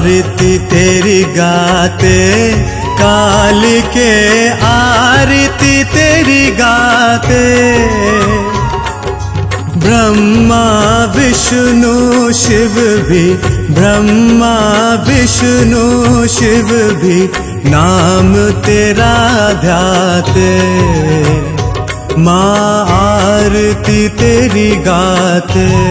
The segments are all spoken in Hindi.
आरती तेरी गाते, काल के आरती तेरी गाते। ब्रह्मा, विष्णु, शिव भी, ब्रह्मा, विष्णु, शिव भी, नाम तेरा ध्याते। माँ आरती तेरी गाते।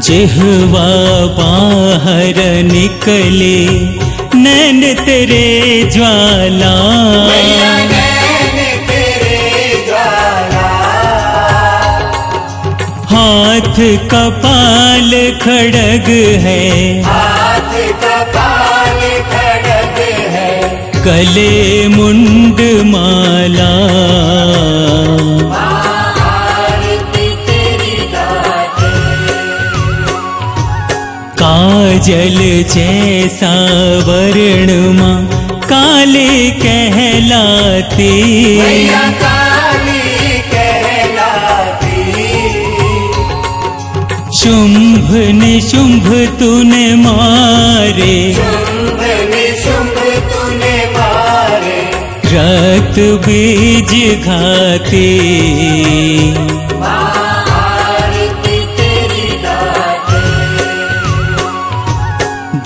जिहवा बाहर निकले, नैन तेरे ज्वाला। हाथ कपाल खड़ग है हाथ कपाल खड़ग है। गले मुंड माला। काजल जैसा वर्णमा काले कहलाती। काली कहलाती। शुंभ निशुंभ तूने मारे। शुंभ निशुंभ तूने मारे। रक्त बीज घाती।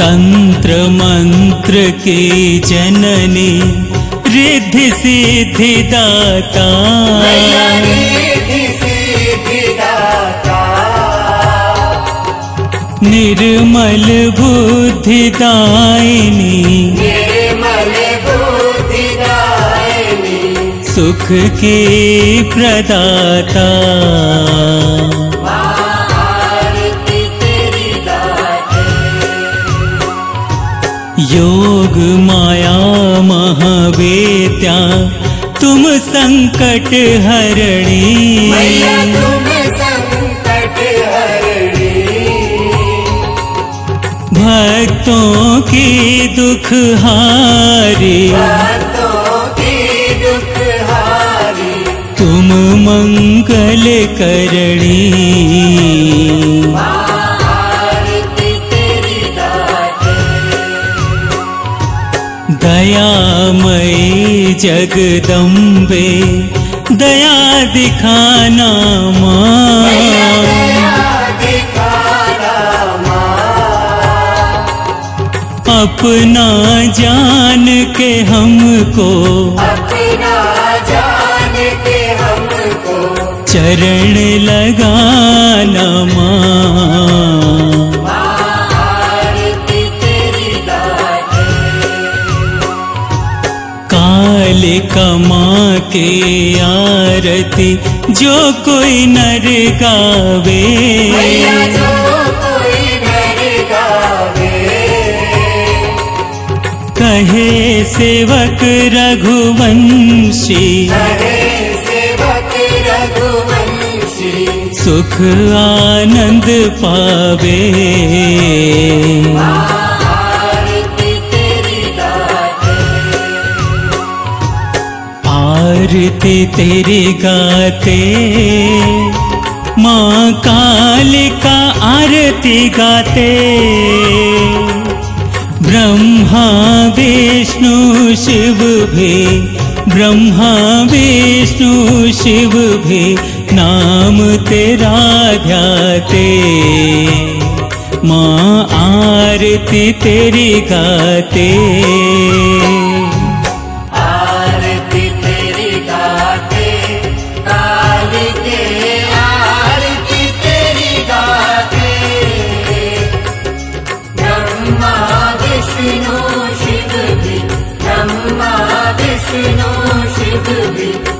तन्त्र मन्त्र के जननी रिद्धि सिद्धिदाता निर्मल बुद्धिदायिनी। सुख के प्रदाता। माया महावेद्या तुम संकट हरणी। मैया तुम संकट हरणी। भक्तों की दुख हारी। भक्तों की दुख हारी। तुम मंगल करणी। जगदम्बे दया दिखाना माँ। अपना जान के हमको अपना जान के हमको चरण लगाना माँ। लाल कमा के आरती जो कोई नर गावे। कहे सेवक रघुवंशी सुख आनन्द पे आरती तेरी गाते। माँ कालिका आरती गाते। ब्रह्मा विष्णु शिव भी, ब्रह्मा विष्णु शिव भी, नाम तेरा ध्याते। माँ आरती तेरी गाते। You.